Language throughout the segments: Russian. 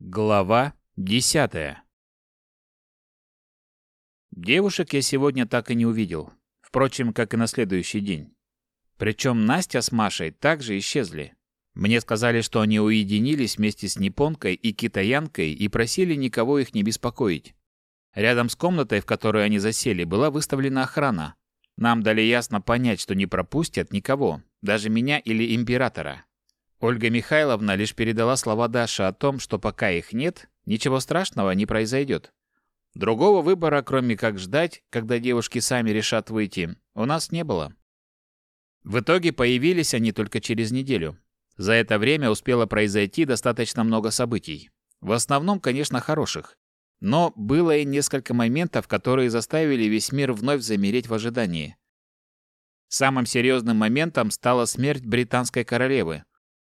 Глава десятая Девушек я сегодня так и не увидел. Впрочем, как и на следующий день. Причем Настя с Машей также исчезли. Мне сказали, что они уединились вместе с Непонкой и Китаянкой и просили никого их не беспокоить. Рядом с комнатой, в которой они засели, была выставлена охрана. Нам дали ясно понять, что не пропустят никого, даже меня или императора. Ольга Михайловна лишь передала слова Даши о том, что пока их нет, ничего страшного не произойдет. Другого выбора, кроме как ждать, когда девушки сами решат выйти, у нас не было. В итоге появились они только через неделю. За это время успело произойти достаточно много событий. В основном, конечно, хороших. Но было и несколько моментов, которые заставили весь мир вновь замереть в ожидании. Самым серьезным моментом стала смерть британской королевы,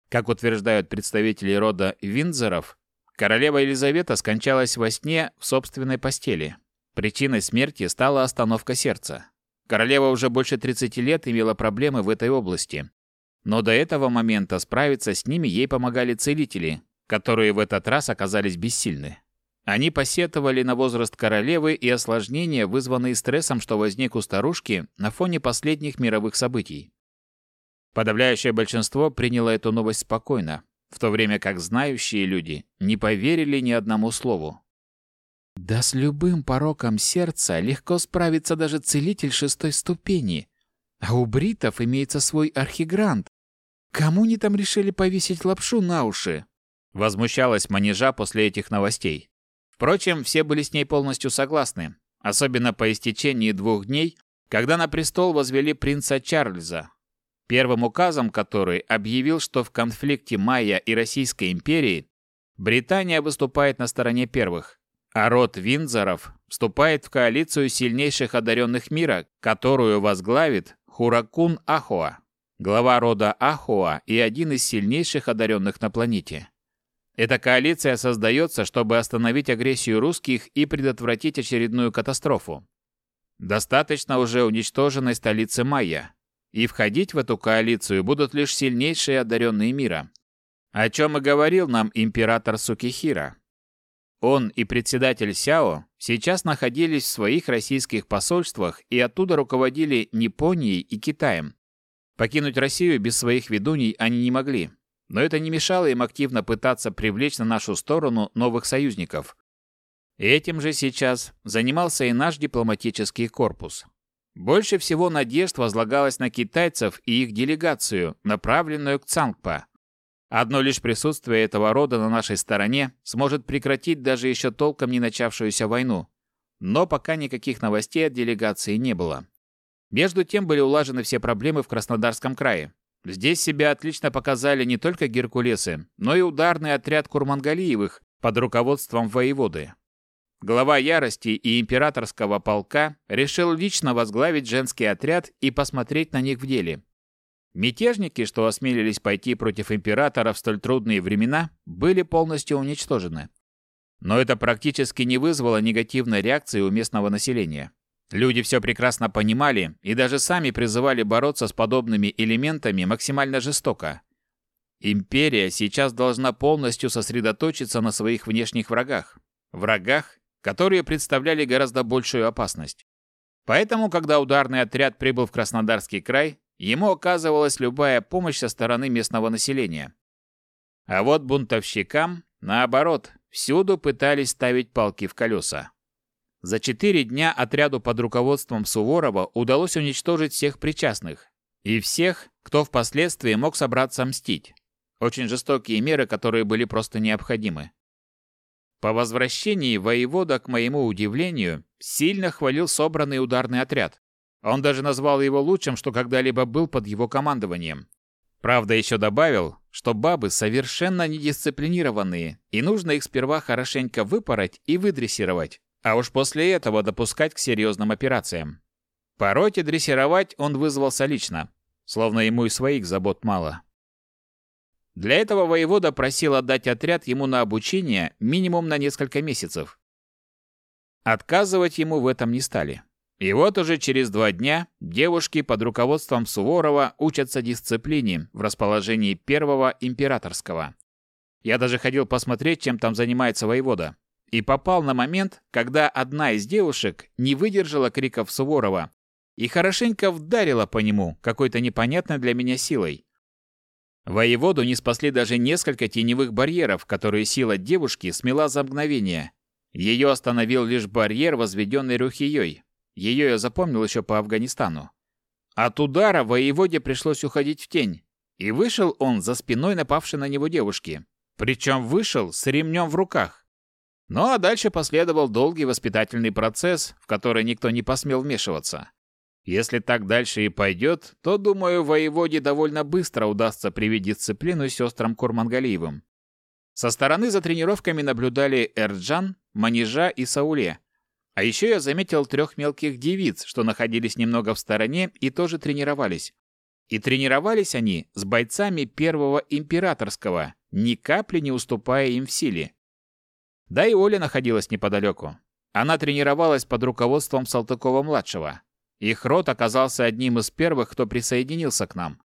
как утверждают представители рода Виндзоров, королева Елизавета скончалась во сне в собственной постели. Причиной смерти стала остановка сердца. Королева уже больше 30 лет имела проблемы в этой области. Но до этого момента справиться с ними ей помогали целители, которые в этот раз оказались бессильны. Они посетовали на возраст королевы и осложнения, вызванные стрессом, что возник у старушки на фоне последних мировых событий. Подавляющее большинство приняло эту новость спокойно, в то время как знающие люди не поверили ни одному слову. Да с любым пороком сердца легко справится даже целитель шестой ступени. А у бритов имеется свой архигрант. Кому они там решили повесить лапшу на уши? Возмущалась манежа после этих новостей. Впрочем, все были с ней полностью согласны, особенно по истечении двух дней, когда на престол возвели принца Чарльза, первым указом который объявил, что в конфликте Майя и Российской империи Британия выступает на стороне первых, а род Виндзоров вступает в коалицию сильнейших одаренных мира, которую возглавит Хуракун Ахуа, глава рода Ахуа и один из сильнейших одаренных на планете. Эта коалиция создается, чтобы остановить агрессию русских и предотвратить очередную катастрофу. Достаточно уже уничтоженной столицы Майя, и входить в эту коалицию будут лишь сильнейшие одаренные мира. О чем и говорил нам император Сукихира. Он и председатель Сяо сейчас находились в своих российских посольствах и оттуда руководили Японией и Китаем. Покинуть Россию без своих ведуней они не могли, но это не мешало им активно пытаться привлечь на нашу сторону новых союзников. Этим же сейчас занимался и наш дипломатический корпус. Больше всего надежд возлагалось на китайцев и их делегацию, направленную к Цангпа. Одно лишь присутствие этого рода на нашей стороне сможет прекратить даже еще толком не начавшуюся войну. Но пока никаких новостей от делегации не было. Между тем были улажены все проблемы в Краснодарском крае. Здесь себя отлично показали не только геркулесы, но и ударный отряд Курмангалиевых под руководством воеводы. Глава Ярости и императорского полка решил лично возглавить женский отряд и посмотреть на них в деле. Мятежники, что осмелились пойти против императора в столь трудные времена, были полностью уничтожены. Но это практически не вызвало негативной реакции у местного населения. Люди все прекрасно понимали и даже сами призывали бороться с подобными элементами максимально жестоко. Империя сейчас должна полностью сосредоточиться на своих внешних врагах. Врагах, которые представляли гораздо большую опасность. Поэтому, когда ударный отряд прибыл в Краснодарский край, ему оказывалась любая помощь со стороны местного населения. А вот бунтовщикам, наоборот, всюду пытались ставить палки в колеса. За четыре дня отряду под руководством Суворова удалось уничтожить всех причастных и всех, кто впоследствии мог собраться мстить. Очень жестокие меры, которые были просто необходимы. По возвращении воевода, к моему удивлению, сильно хвалил собранный ударный отряд. Он даже назвал его лучшим, что когда-либо был под его командованием. Правда, еще добавил, что бабы совершенно недисциплинированные, и нужно их сперва хорошенько выпороть и выдрессировать, а уж после этого допускать к серьезным операциям. Пороть и дрессировать он вызвался лично, словно ему и своих забот мало. Для этого воевода просил отдать отряд ему на обучение минимум на несколько месяцев. Отказывать ему в этом не стали. И вот уже через два дня девушки под руководством Суворова учатся дисциплине в расположении первого императорского. Я даже ходил посмотреть, чем там занимается воевода. И попал на момент, когда одна из девушек не выдержала криков Суворова и хорошенько вдарила по нему какой-то непонятной для меня силой. Воеводу не спасли даже несколько теневых барьеров, которые сила девушки смела за мгновение. Ее остановил лишь барьер, возведенный Рухией. Ее я запомнил еще по Афганистану. От удара воеводе пришлось уходить в тень, и вышел он за спиной напавшей на него девушки. Причем вышел с ремнем в руках. Ну а дальше последовал долгий воспитательный процесс, в который никто не посмел вмешиваться. Если так дальше и пойдет, то, думаю, воеводе довольно быстро удастся привить дисциплину сестрам Курмангалиевым. Со стороны за тренировками наблюдали Эрджан, Манижа и Сауле. А еще я заметил трех мелких девиц, что находились немного в стороне и тоже тренировались. И тренировались они с бойцами первого императорского, ни капли не уступая им в силе. Да и Оля находилась неподалеку. Она тренировалась под руководством Салтыкова-младшего. Их род оказался одним из первых, кто присоединился к нам.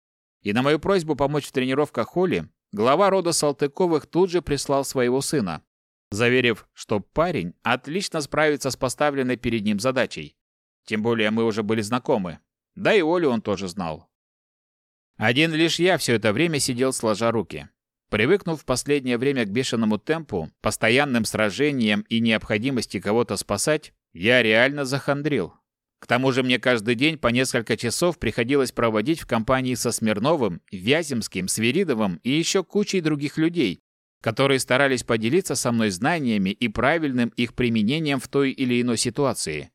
И на мою просьбу помочь в тренировках Холли, глава рода Салтыковых тут же прислал своего сына, заверив, что парень отлично справится с поставленной перед ним задачей. Тем более мы уже были знакомы. Да и Олю он тоже знал. Один лишь я все это время сидел сложа руки. Привыкнув в последнее время к бешеному темпу, постоянным сражениям и необходимости кого-то спасать, я реально захандрил. К тому же мне каждый день по несколько часов приходилось проводить в компании со Смирновым, Вяземским, Свиридовым и еще кучей других людей, которые старались поделиться со мной знаниями и правильным их применением в той или иной ситуации.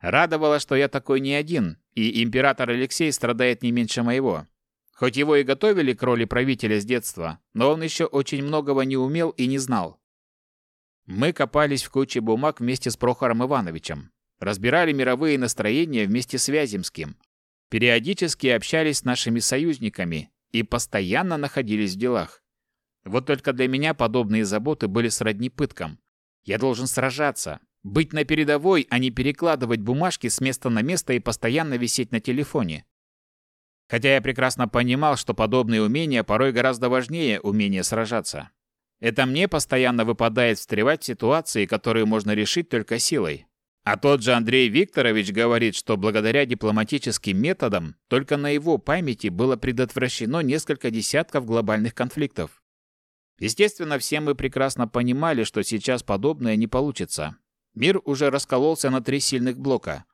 Радовало, что я такой не один, и император Алексей страдает не меньше моего. Хоть его и готовили к роли правителя с детства, но он еще очень многого не умел и не знал. Мы копались в куче бумаг вместе с Прохором Ивановичем, разбирали мировые настроения вместе с Вяземским, периодически общались с нашими союзниками и постоянно находились в делах. Вот только для меня подобные заботы были сродни пыткам. Я должен сражаться, быть на передовой, а не перекладывать бумажки с места на место и постоянно висеть на телефоне. Хотя я прекрасно понимал, что подобные умения порой гораздо важнее умения сражаться. Это мне постоянно выпадает встревать в ситуации, которые можно решить только силой. А тот же Андрей Викторович говорит, что благодаря дипломатическим методам только на его памяти было предотвращено несколько десятков глобальных конфликтов. Естественно, все мы прекрасно понимали, что сейчас подобное не получится. Мир уже раскололся на три сильных блока.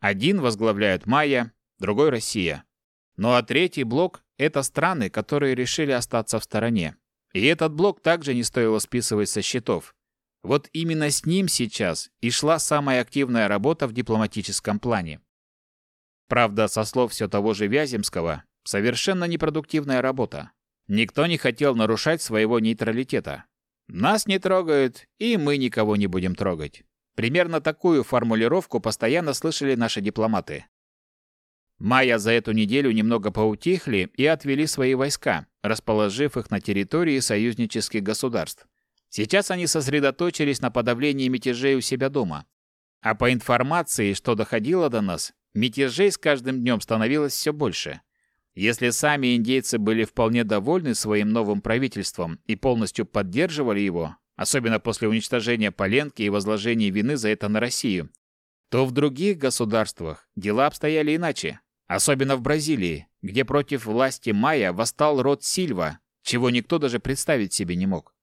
Один возглавляют Майя, другой – Россия. Ну а третий блок – это страны, которые решили остаться в стороне. И этот блок также не стоило списывать со счетов. Вот именно с ним сейчас и шла самая активная работа в дипломатическом плане. Правда, со слов все того же Вяземского, совершенно непродуктивная работа. Никто не хотел нарушать своего нейтралитета. Нас не трогают, и мы никого не будем трогать. Примерно такую формулировку постоянно слышали наши дипломаты. Майя за эту неделю немного поутихли и отвели свои войска, расположив их на территории союзнических государств. Сейчас они сосредоточились на подавлении мятежей у себя дома. А по информации, что доходило до нас, мятежей с каждым днем становилось все больше. Если сами индейцы были вполне довольны своим новым правительством и полностью поддерживали его, особенно после уничтожения Поленки и возложения вины за это на Россию, то в других государствах дела обстояли иначе, особенно в Бразилии, где против власти майя восстал род Сильва, чего никто даже представить себе не мог.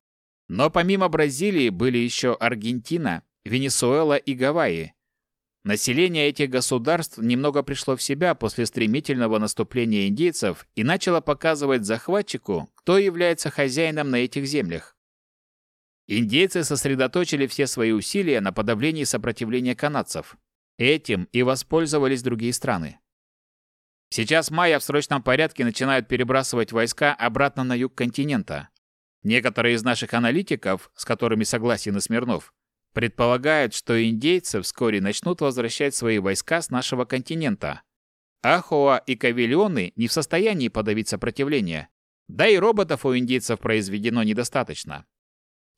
Но помимо Бразилии были еще Аргентина, Венесуэла и Гавайи. Население этих государств немного пришло в себя после стремительного наступления индейцев и начало показывать захватчику, кто является хозяином на этих землях. Индейцы сосредоточили все свои усилия на подавлении сопротивления канадцев. Этим и воспользовались другие страны. Сейчас майя в срочном порядке начинают перебрасывать войска обратно на юг континента, Некоторые из наших аналитиков, с которыми согласен и Смирнов, предполагают, что индейцы вскоре начнут возвращать свои войска с нашего континента. Ахоа и Кавильоны не в состоянии подавить сопротивление. Да и роботов у индейцев произведено недостаточно.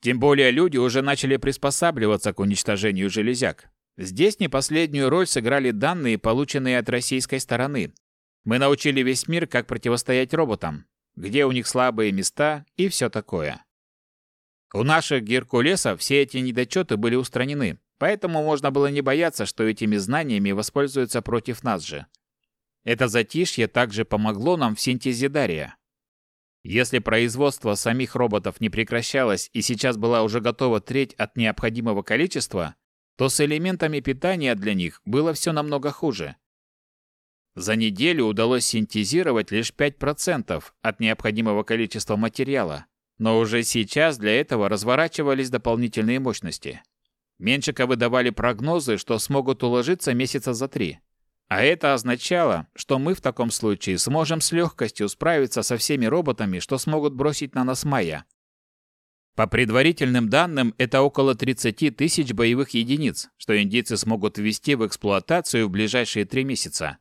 Тем более люди уже начали приспосабливаться к уничтожению железяк. Здесь не последнюю роль сыграли данные, полученные от российской стороны. Мы научили весь мир, как противостоять роботам, где у них слабые места и все такое. У наших Геркулесов все эти недочеты были устранены, поэтому можно было не бояться, что этими знаниями воспользуются против нас же. Это затишье также помогло нам в синтезе Дария. Если производство самих роботов не прекращалось и сейчас была уже готова треть от необходимого количества, то с элементами питания для них было все намного хуже. За неделю удалось синтезировать лишь 5% от необходимого количества материала, но уже сейчас для этого разворачивались дополнительные мощности. Меньшиковы давали прогнозы, что смогут уложиться месяца за три. А это означало, что мы в таком случае сможем с легкостью справиться со всеми роботами, что смогут бросить на нас Майя. По предварительным данным, это около 30 тысяч боевых единиц, что индийцы смогут ввести в эксплуатацию в ближайшие три месяца.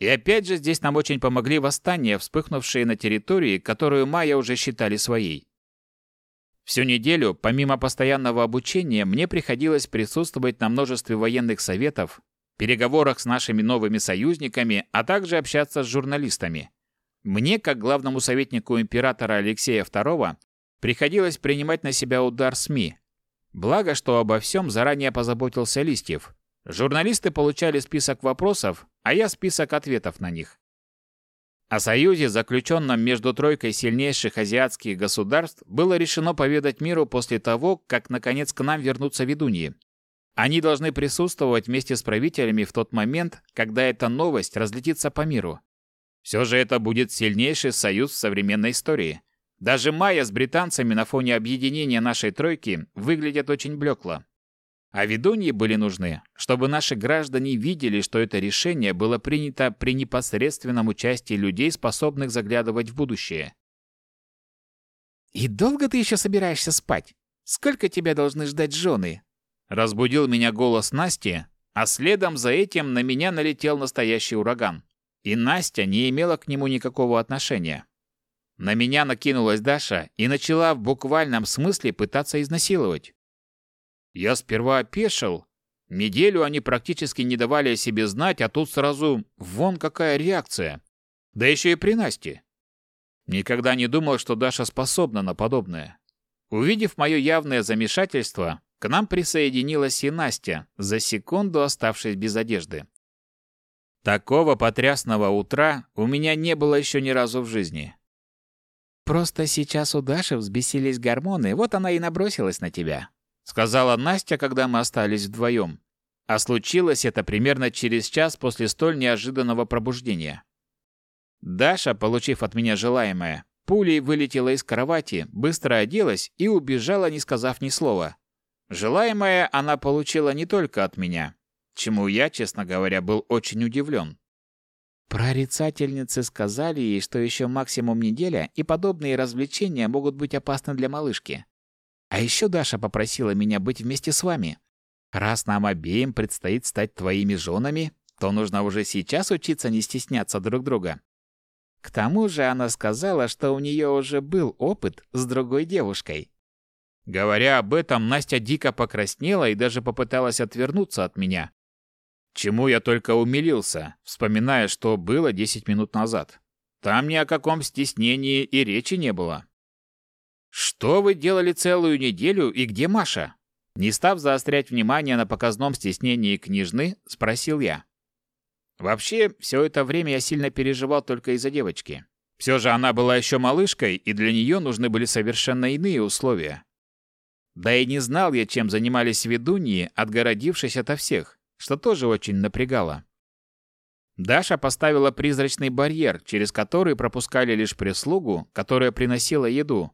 И опять же здесь нам очень помогли восстания, вспыхнувшие на территории, которую майя уже считали своей. Всю неделю, помимо постоянного обучения, мне приходилось присутствовать на множестве военных советов, переговорах с нашими новыми союзниками, а также общаться с журналистами. Мне, как главному советнику императора Алексея II, приходилось принимать на себя удар СМИ. Благо, что обо всем заранее позаботился Листьев. Журналисты получали список вопросов, а я список ответов на них. О союзе, заключенном между тройкой сильнейших азиатских государств, было решено поведать миру после того, как наконец к нам вернутся ведуньи. Они должны присутствовать вместе с правителями в тот момент, когда эта новость разлетится по миру. Все же это будет сильнейший союз в современной истории. Даже майя с британцами на фоне объединения нашей тройки выглядят очень блекло. А ведуньи были нужны, чтобы наши граждане видели, что это решение было принято при непосредственном участии людей, способных заглядывать в будущее. «И долго ты еще собираешься спать? Сколько тебя должны ждать жены?» Разбудил меня голос Насти, а следом за этим на меня налетел настоящий ураган. И Настя не имела к нему никакого отношения. На меня накинулась Даша и начала в буквальном смысле пытаться изнасиловать. Я сперва опешил. Неделю они практически не давали о себе знать, а тут сразу вон какая реакция. Да еще и при Насте. Никогда не думал, что Даша способна на подобное. Увидев мое явное замешательство, к нам присоединилась и Настя, за секунду оставшись без одежды. Такого потрясного утра у меня не было еще ни разу в жизни. Просто сейчас у Даши взбесились гормоны, вот она и набросилась на тебя», — сказала Настя, когда мы остались вдвоем. А случилось это примерно через час после столь неожиданного пробуждения. Даша, получив от меня желаемое, пулей вылетела из кровати, быстро оделась и убежала, не сказав ни слова. Желаемое она получила не только от меня, чему я, честно говоря, был очень удивлен. Прорицательницы сказали ей, что еще максимум неделя, и подобные развлечения могут быть опасны для малышки. А еще Даша попросила меня быть вместе с вами. Раз нам обеим предстоит стать твоими женами, то нужно уже сейчас учиться не стесняться друг друга. К тому же она сказала, что у нее уже был опыт с другой девушкой. Говоря об этом, Настя дико покраснела и даже попыталась отвернуться от меня, Чему я только умилился, вспоминая, что было 10 минут назад. Там ни о каком стеснении и речи не было. «Что вы делали целую неделю и где Маша?» Не став заострять внимание на показном стеснении княжны, спросил я. Вообще, все это время я сильно переживал только из-за девочки. Все же она была еще малышкой, и для нее нужны были совершенно иные условия. Да и не знал я, чем занимались ведуньи, отгородившись ото всех что тоже очень напрягало. Даша поставила призрачный барьер, через который пропускали лишь прислугу, которая приносила еду.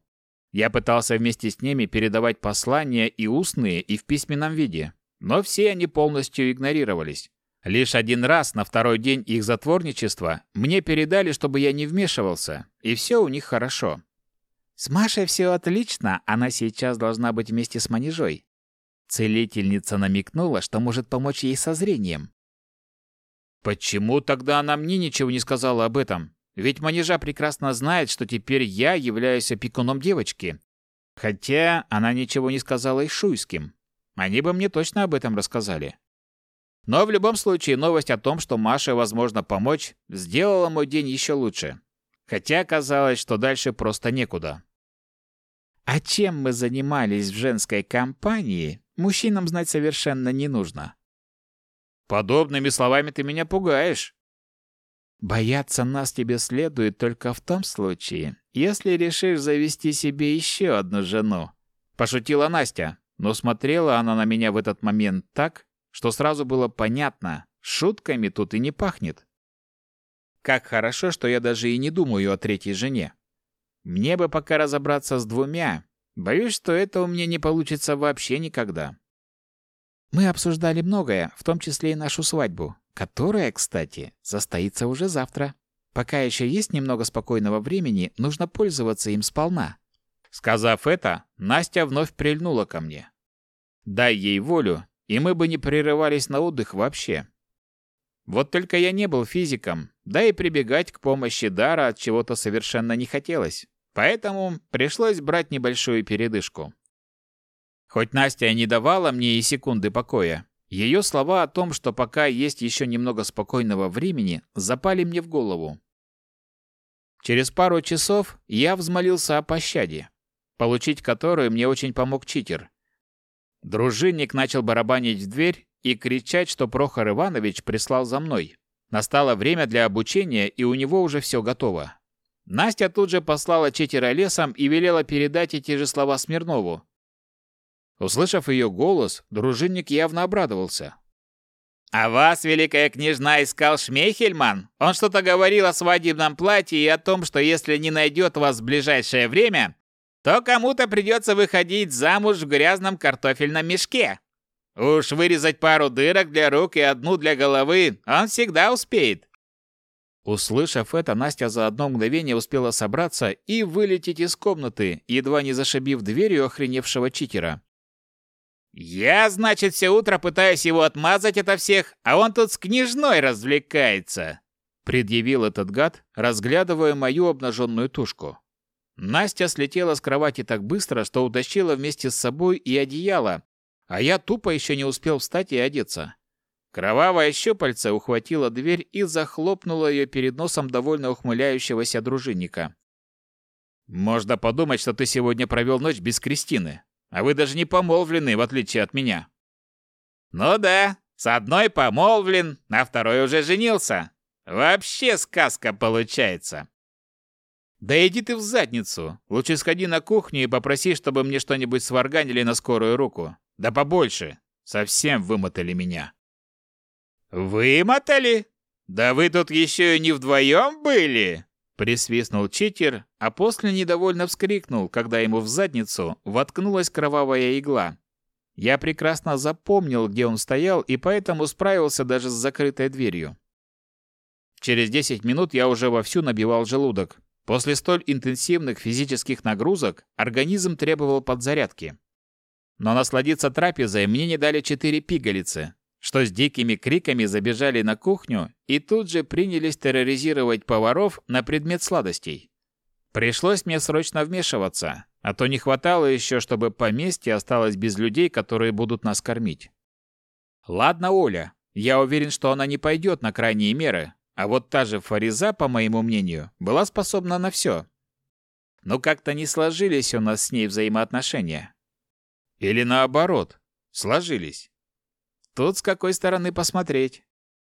Я пытался вместе с ними передавать послания и устные, и в письменном виде, но все они полностью игнорировались. Лишь один раз на второй день их затворничества мне передали, чтобы я не вмешивался, и все у них хорошо. С Машей все отлично, она сейчас должна быть вместе с Манежой. Целительница намекнула, что может помочь ей со зрением. Почему тогда она мне ничего не сказала об этом? Ведь манежа прекрасно знает, что теперь я являюсь опекуном девочки. Хотя она ничего не сказала и Шуйским. Они бы мне точно об этом рассказали. Но в любом случае новость о том, что Маше возможно помочь, сделала мой день еще лучше. Хотя казалось, что дальше просто некуда. А чем мы занимались в женской компании, мужчинам знать совершенно не нужно. Подобными словами ты меня пугаешь. Бояться нас тебе следует только в том случае, если решишь завести себе еще одну жену. Пошутила Настя, но смотрела она на меня в этот момент так, что сразу было понятно, шутками тут и не пахнет. Как хорошо, что я даже и не думаю о третьей жене. Мне бы пока разобраться с двумя. Боюсь, что это у меня не получится вообще никогда. Мы обсуждали многое, в том числе и нашу свадьбу, которая, кстати, состоится уже завтра. Пока еще есть немного спокойного времени, нужно пользоваться им сполна. Сказав это, Настя вновь прильнула ко мне. Дай ей волю, и мы бы не прерывались на отдых вообще. Вот только я не был физиком, да и прибегать к помощи дара от чего-то совершенно не хотелось. Поэтому пришлось брать небольшую передышку. Хоть Настя не давала мне и секунды покоя, ее слова о том, что пока есть еще немного спокойного времени, запали мне в голову. Через пару часов я взмолился о пощаде, получить которую мне очень помог читер. Дружинник начал барабанить в дверь и кричать, что Прохор Иванович прислал за мной. Настало время для обучения, и у него уже все готово. Настя тут же послала читера лесом и велела передать эти же слова Смирнову, Услышав ее голос, дружинник явно обрадовался. «А вас, великая княжна, искал Шмейхельман? Он что-то говорил о свадебном платье и о том, что если не найдет вас в ближайшее время, то кому-то придется выходить замуж в грязном картофельном мешке. Уж вырезать пару дырок для рук и одну для головы он всегда успеет». Услышав это, Настя за одно мгновение успела собраться и вылететь из комнаты, едва не зашибив дверью охреневшего читера. «Я, значит, все утро пытаюсь его отмазать ото всех, а он тут с княжной развлекается!» Предъявил этот гад, разглядывая мою обнаженную тушку. Настя слетела с кровати так быстро, что утащила вместе с собой и одеяло, а я тупо еще не успел встать и одеться. Кровавая щупальца ухватила дверь и захлопнула ее перед носом довольно ухмыляющегося дружинника. «Можно подумать, что ты сегодня провел ночь без Кристины», а вы даже не помолвлены, в отличие от меня. Ну да, с одной помолвлен, на второй уже женился. Вообще сказка получается. Да иди ты в задницу. Лучше сходи на кухню и попроси, чтобы мне что-нибудь сварганили на скорую руку. Да побольше. Совсем вымотали меня. Вымотали? Да вы тут еще и не вдвоем были? Присвистнул читер, а после недовольно вскрикнул, когда ему в задницу воткнулась кровавая игла. Я прекрасно запомнил, где он стоял, и поэтому справился даже с закрытой дверью. Через 10 минут я уже вовсю набивал желудок. После столь интенсивных физических нагрузок организм требовал подзарядки. Но насладиться трапезой мне не дали четыре пигалицы, что с дикими криками забежали на кухню и тут же принялись терроризировать поваров на предмет сладостей. Пришлось мне срочно вмешиваться, а то не хватало еще, чтобы поместье осталось без людей, которые будут нас кормить. Ладно, Оля, я уверен, что она не пойдет на крайние меры, а вот та же Фариза, по моему мнению, была способна на все. Но как-то не сложились у нас с ней взаимоотношения. Или наоборот, сложились. Тут с какой стороны посмотреть.